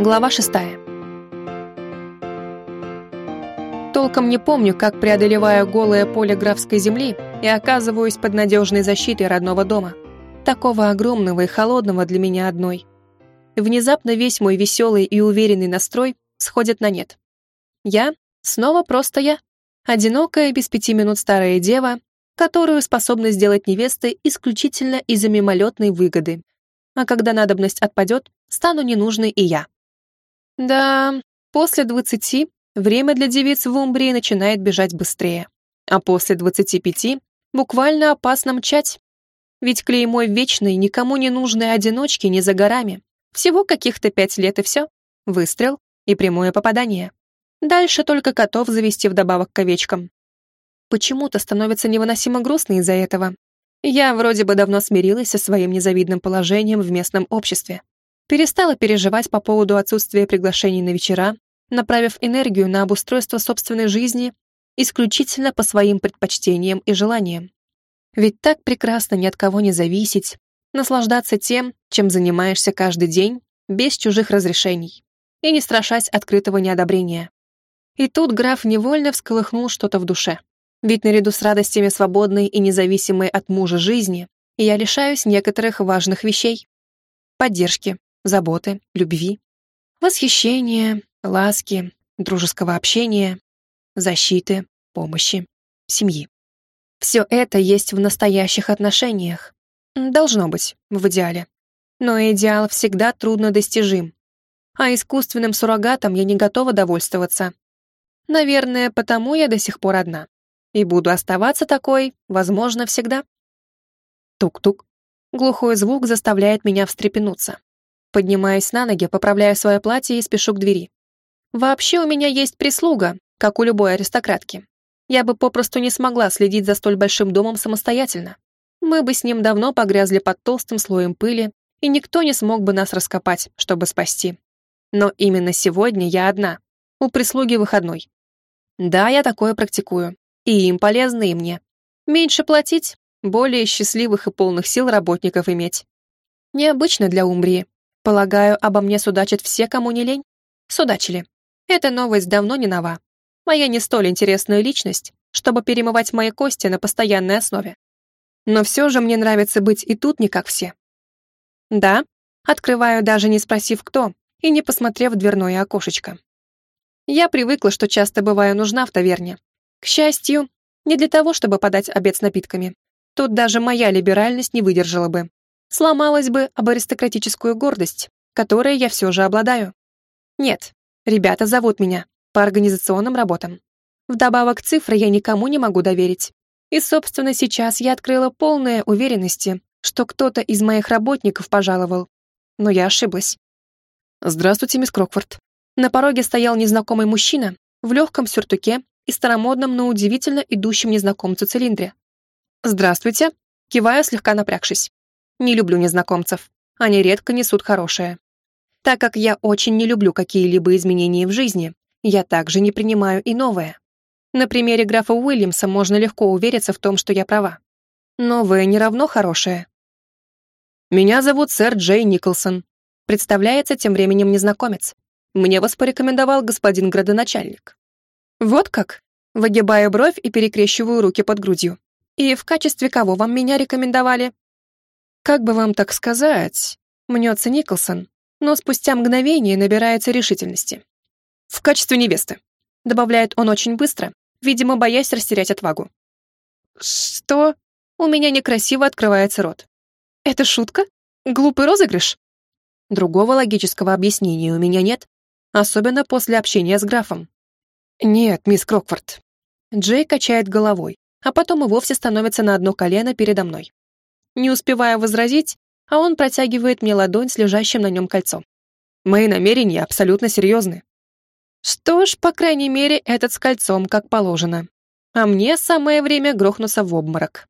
Глава шестая. Толком не помню, как преодолеваю голое поле графской земли и оказываюсь под надежной защитой родного дома. Такого огромного и холодного для меня одной. Внезапно весь мой веселый и уверенный настрой сходит на нет. Я снова просто я. Одинокая, без пяти минут старая дева, которую способна сделать невестой исключительно из-за мимолетной выгоды. А когда надобность отпадет, стану ненужной и я. Да, после двадцати время для девиц в Умбрии начинает бежать быстрее. А после двадцати пяти буквально опасно мчать. Ведь клеймой вечной, никому не нужной одиночки не за горами. Всего каких-то пять лет и все. Выстрел и прямое попадание. Дальше только котов завести вдобавок к овечкам. Почему-то становится невыносимо грустно из-за этого. Я вроде бы давно смирилась со своим незавидным положением в местном обществе. Перестала переживать по поводу отсутствия приглашений на вечера, направив энергию на обустройство собственной жизни исключительно по своим предпочтениям и желаниям. Ведь так прекрасно ни от кого не зависеть, наслаждаться тем, чем занимаешься каждый день, без чужих разрешений, и не страшась открытого неодобрения. И тут граф невольно всколыхнул что-то в душе. Ведь наряду с радостями свободной и независимой от мужа жизни я лишаюсь некоторых важных вещей. Поддержки, заботы, любви, восхищения, ласки, дружеского общения, защиты, помощи, семьи. Все это есть в настоящих отношениях. Должно быть, в идеале. Но идеал всегда трудно достижим. А искусственным суррогатом я не готова довольствоваться. Наверное, потому я до сих пор одна. И буду оставаться такой, возможно, всегда. Тук-тук. Глухой звук заставляет меня встрепенуться. Поднимаюсь на ноги, поправляю свое платье и спешу к двери. Вообще у меня есть прислуга, как у любой аристократки. Я бы попросту не смогла следить за столь большим домом самостоятельно. Мы бы с ним давно погрязли под толстым слоем пыли, и никто не смог бы нас раскопать, чтобы спасти. Но именно сегодня я одна. У прислуги выходной. Да, я такое практикую. И им полезно, и мне. Меньше платить, более счастливых и полных сил работников иметь. Необычно для Умбрии. Полагаю, обо мне судачат все, кому не лень. Судачили. Эта новость давно не нова. Моя не столь интересная личность, чтобы перемывать мои кости на постоянной основе. Но все же мне нравится быть и тут не как все. Да, открываю даже не спросив кто и не посмотрев в дверное окошечко. Я привыкла, что часто бываю нужна в таверне. К счастью, не для того, чтобы подать обед с напитками. Тут даже моя либеральность не выдержала бы. Сломалась бы об аристократическую гордость, которой я все же обладаю. Нет, ребята зовут меня по организационным работам. Вдобавок цифры я никому не могу доверить. И, собственно, сейчас я открыла полное уверенности, что кто-то из моих работников пожаловал. Но я ошиблась. «Здравствуйте, мисс Крокфорд», на пороге стоял незнакомый мужчина в легком сюртуке и старомодном, но удивительно идущем незнакомцу цилиндре. «Здравствуйте», кивая, слегка напрягшись. «Не люблю незнакомцев. Они редко несут хорошее. Так как я очень не люблю какие-либо изменения в жизни, я также не принимаю и новое. На примере графа Уильямса можно легко увериться в том, что я права. Новое не равно хорошее. «Меня зовут сэр Джей Николсон», представляется тем временем незнакомец. Мне вас порекомендовал господин градоначальник. Вот как? Выгибаю бровь и перекрещиваю руки под грудью. И в качестве кого вам меня рекомендовали? Как бы вам так сказать? Мнется Николсон, но спустя мгновение набирается решительности. В качестве невесты. Добавляет он очень быстро, видимо, боясь растерять отвагу. Что? У меня некрасиво открывается рот. Это шутка? Глупый розыгрыш? Другого логического объяснения у меня нет, особенно после общения с графом. «Нет, мисс Крокфорд». Джей качает головой, а потом и вовсе становится на одно колено передо мной. Не успевая возразить, а он протягивает мне ладонь с лежащим на нем кольцом. Мои намерения абсолютно серьезны. Что ж, по крайней мере, этот с кольцом как положено. А мне самое время грохнуться в обморок.